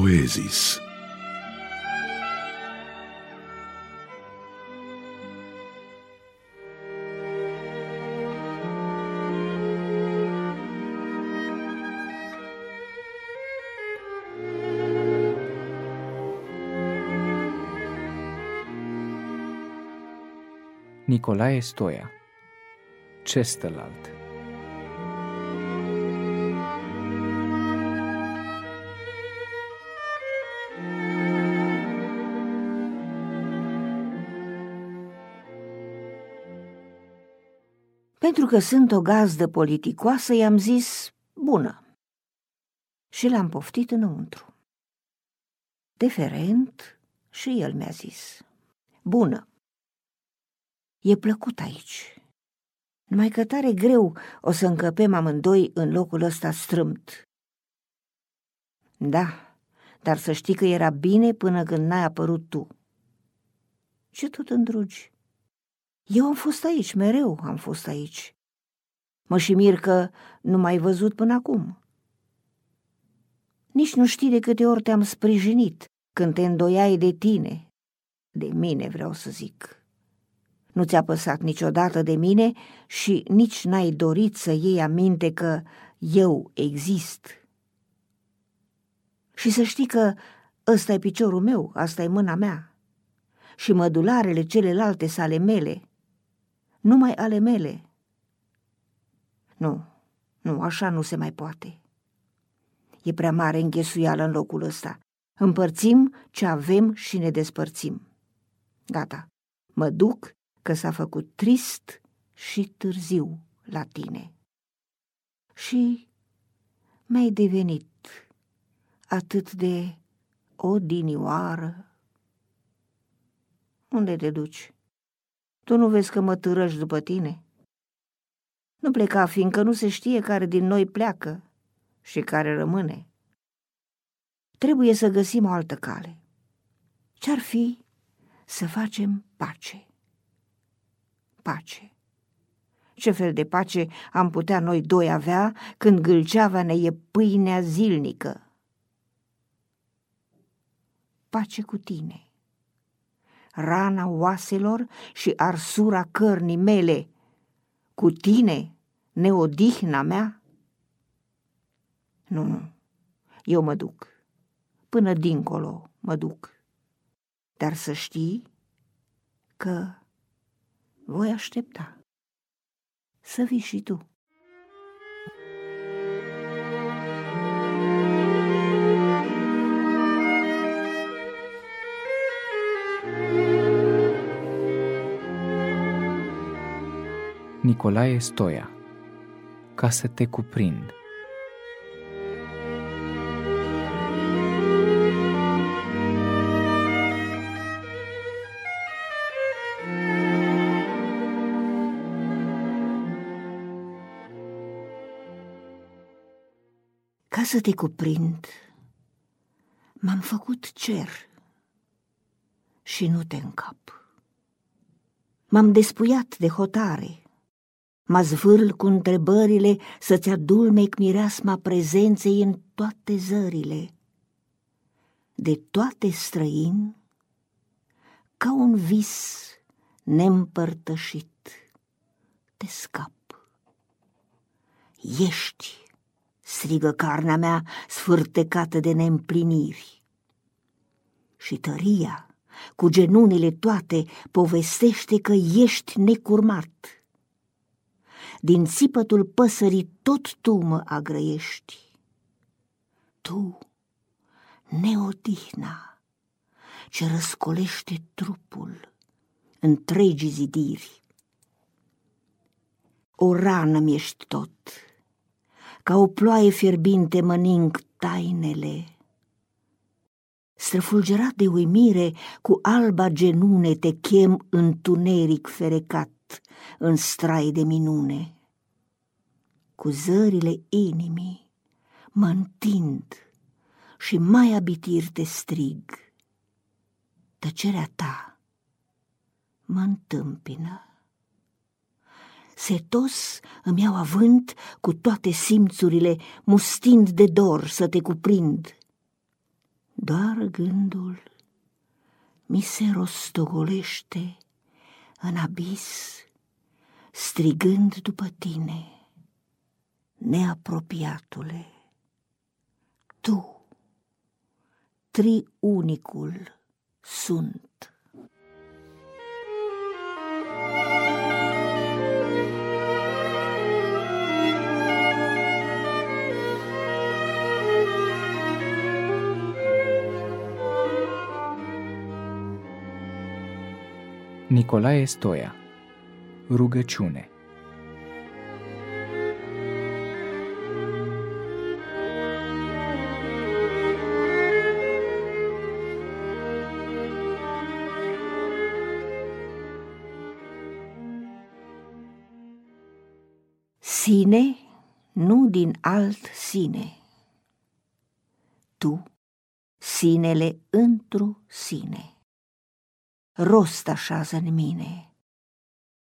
poezis. Nicolae Stoia Celălalt Pentru că sunt o gazdă politicoasă, i-am zis bună. Și l-am poftit înăuntru. Deferent și el mi-a zis bună. E plăcut aici. Numai că tare greu o să încăpem amândoi în locul ăsta strâmt. Da, dar să știi că era bine până când n-ai apărut tu. Ce tot îndrugi? Eu am fost aici, mereu am fost aici. Mă și mir că nu m-ai văzut până acum. Nici nu știi de câte ori te-am sprijinit când te îndoiai de tine, de mine vreau să zic. Nu ți-a păsat niciodată de mine și nici n-ai dorit să iei aminte că eu exist. Și să știi că ăsta e piciorul meu, asta e mâna mea și mădularele celelalte sale mele, numai ale mele. Nu, nu, așa nu se mai poate. E prea mare înghesuială în locul ăsta. Împărțim ce avem și ne despărțim. Gata, mă duc că s-a făcut trist și târziu la tine. Și mi-ai devenit atât de odinioară. Unde te duci? Tu nu vezi că mă târăși după tine? Nu pleca, fiindcă nu se știe care din noi pleacă și care rămâne. Trebuie să găsim o altă cale. Ce-ar fi să facem pace? Pace. Ce fel de pace am putea noi doi avea când gâlceava ne e pâinea zilnică? Pace cu tine rana oaselor și arsura cărnii mele, cu tine, neodihna mea? Nu, nu, eu mă duc, până dincolo mă duc, dar să știi că voi aștepta. Să vii și tu. Nicolae Stoia Ca să te cuprind Ca să te cuprind, m-am făcut cer și nu te încap. M-am despuiat de hotare mă zvârl cu întrebările să-ți adulmec mireasma prezenței în toate zările. De toate străin, ca un vis neîmpărtășit, te scap. Ești, strigă carnea mea sfârtecată de neîmpliniri. Și tăria, cu genunile toate, povestește că ești necurmat din țipătul păsării tot tu mă agrăiești. Tu, neodihna, ce răscolește trupul întregi zidiri. O rană mi-ești tot, ca o ploaie fierbinte mănânc tainele. Străfulgerat de uimire, cu alba genune te chem întuneric ferecat în strai de minune. Cu zările inimii mă întind și mai abitir te strig. Tăcerea ta mă întâmpină. Setos îmi iau avânt cu toate simțurile, mustind de dor să te cuprind. Doar gândul mi se rostogolește în abis, strigând după tine, neapropiatule, tu, triunicul, sunt. Nicolae Stoia. Rugăciune. Sine, nu din alt sine. Tu, sinele întru sine rost așează în mine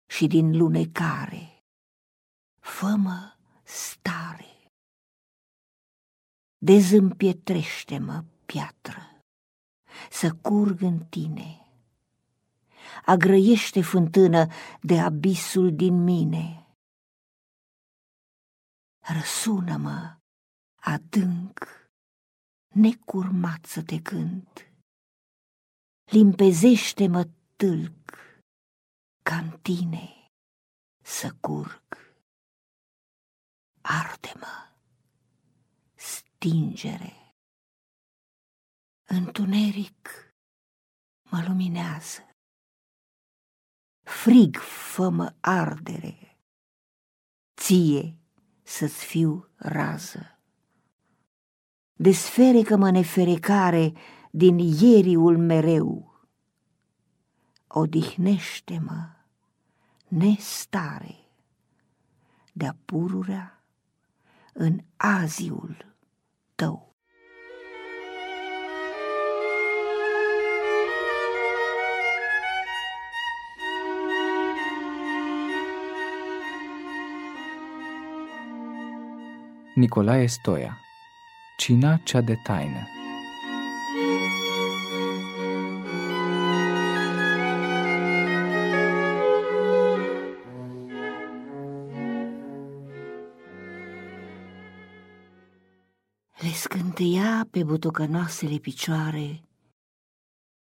și din lunecare fă-mă stare. Dezîmpietrește-mă, piatră, să curg în tine. Agrăiește fântână de abisul din mine. Răsună-mă adânc, necurmat să te cânt limpezește-mă tâlc ca în tine să curg. Arde-mă, stingere, întuneric mă luminează, frig fă ardere, ție să-ți fiu rază. Desferecă-mă neferecare din ieriul mereu. Odihnește-mă, nestare, de-a pururea în aziul tău. Nicolae Stoia Cina cea de taină Le scântâia pe butocănoasele picioare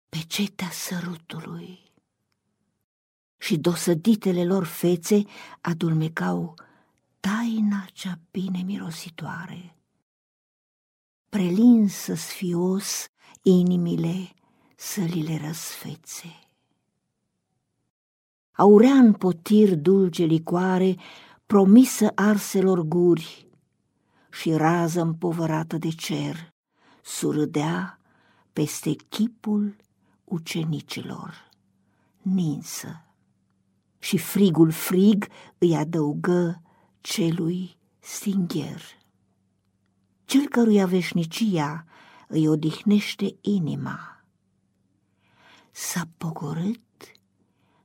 pe cetea sărutului și dosăditele lor fețe adulmecau taina cea bine mirositoare. Prelinsă sfios inimile să li le răsfețe. Aurea în potir dulce licoare promisă arselor guri, și rază împovărată de cer surâdea peste chipul ucenicilor, ninsă. Și frigul frig îi adăugă celui stingher. Cel căruia veșnicia îi odihnește inima, s-a pogorât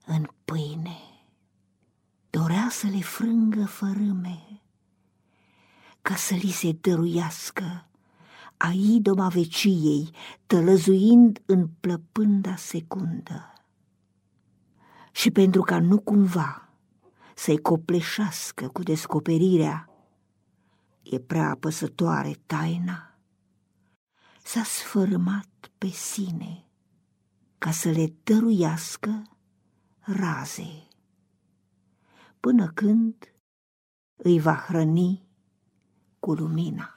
în pâine, dorea să le frângă fărâme, ca să li se dăruiască a idoma veciei, tălăzuind în plăpânda secundă. Și pentru ca nu cumva să-i copleșească cu descoperirea, e prea apăsătoare taina, s-a sfărâmat pe sine ca să le dăruiască raze, până când îi va hrăni cu lumina.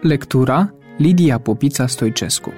Lectura Lidia Popița Stoicescu